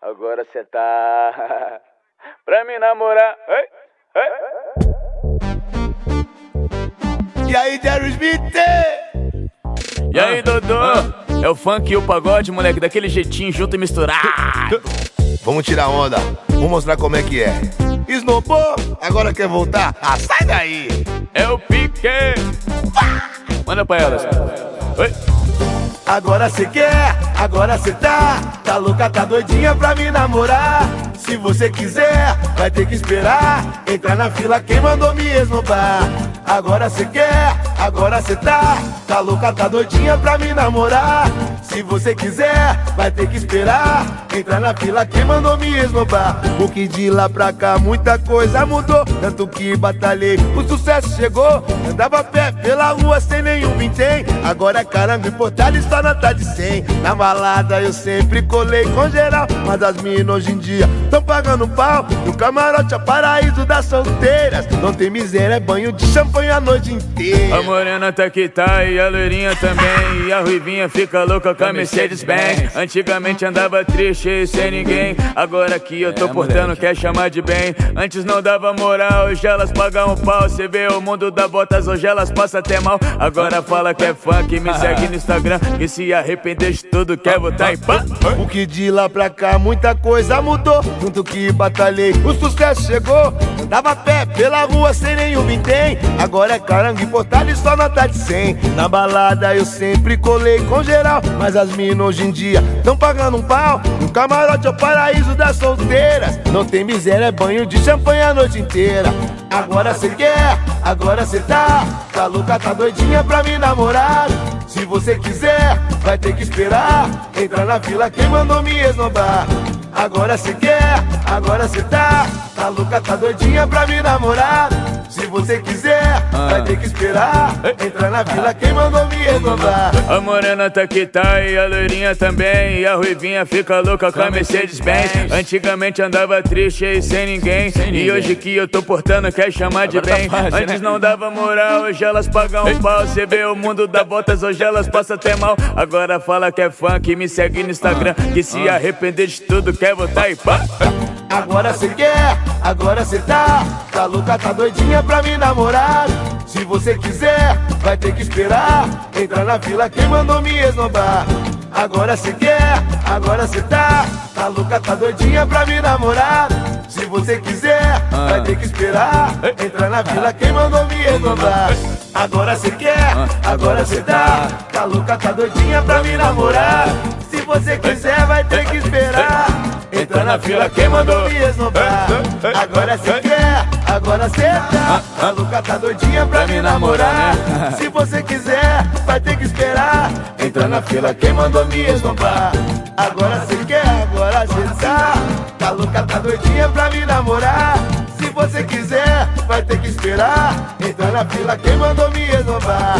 agora cê tá pra me namorar. Ei, ei. E aí, Jerry Smith? E aí, Dodô? É o funk e o pagode, moleque, daquele jeitinho junto e misturado. Vamos tirar onda, vamos mostrar como é que é. Snowball, agora quer voltar? Ah, sai daí! É o pique. Manda pra elas. Oi. Agora cê quer, agora cê tá Tá louca, tá doidinha pra me namorar Se você quiser, vai ter que esperar. Entrar na fila quem mandou me esnobar? Agora cê quer, agora cê tá. Tá louca, tá doidinha pra me namorar. Se você quiser, vai ter que esperar. Entrar na fila quem mandou me esnobar? O que de lá pra cá muita coisa mudou. Tanto que batalhei, o sucesso chegou. Andava pé pela rua sem nenhum vintém. Agora caramba, importado está nota de 100 Na balada eu sempre colei com geral Mas as minas hoje em dia tão pagando pau No camarote é paraíso das solteiras. Não tem miséria, é banho de champanhe a noite inteira. A morena tá que tá e a loirinha também E a ruivinha fica louca com a Mercedes Benz Antigamente andava triste e sem ninguém Agora que eu tô portando quer chamar de bem. Antes não dava moral, hoje elas pagam um pau. Cê vê o mundo dá botas, hoje elas passam até mal. Agora fala que é funk, me segue no Instagram E se arrepender de tudo quer botar em pá? O que de lá pra cá muita coisa mudou Junto que batalhei, o sucesso chegou Andava a pé pela rua sem nenhum vintém. Agora é carango importado e só nota de 100 Na balada eu sempre colei com geral Mas as minas hoje em dia tão pagando um pau. No camarote é o paraíso das solteiras. Não tem miséria, é banho de champanhe a noite inteira. Agora cê quer, agora cê tá. Tá louca, tá doidinha pra me namorar. Se você quiser, vai ter que esperar. Entrar na fila quem mandou me esnobar? Agora cê quer, agora cê tá Tá louca, tá doidinha pra me namorar. Se você quiser, vai ter que esperar. Entrar na fila quem mandou me esnobar A morena tá que tá e a loirinha também. E a ruivinha fica louca com a Mercedes Benz. Antigamente andava triste e sem ninguém. E hoje que eu tô portando quer chamar de bem. Antes não dava moral, hoje elas pagam um pau. Cê vê o mundo dá voltas, hoje elas passam até mal. Agora fala que é funk, me segue no Instagram. Que se arrepender de tudo quer voltar e pá Agora cê quer, agora cê tá. Tá louca, tá doidinha pra me namorar. Se você quiser, vai ter que esperar. Entrar na fila quem mandou me esnobar? Agora cê quer, agora cê tá. Tá louca, tá doidinha pra me namorar. Se você quiser, vai ter que esperar. Entrar na fila quem mandou me esnobar? Agora cê quer, agora cê tá. Tá louca, tá doidinha pra me namorar. Se você quiser, vai ter que esperar Entra na fila quem mandou? Me esnobar Agora cê quer, agora cê tá A louca tá doidinha pra me namorar Se você quiser, vai ter que esperar. Entra na fila quem mandou me esnobar Agora cê quer, agora cê tá Tá louca, tá doidinha pra me namorar. Se você quiser, vai ter que esperar. Entra na fila quem mandou me esnobar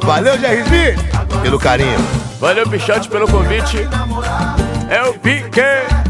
Valeu, Smith, pelo carinho. Valeu, Pichote, pelo convite. É o Pique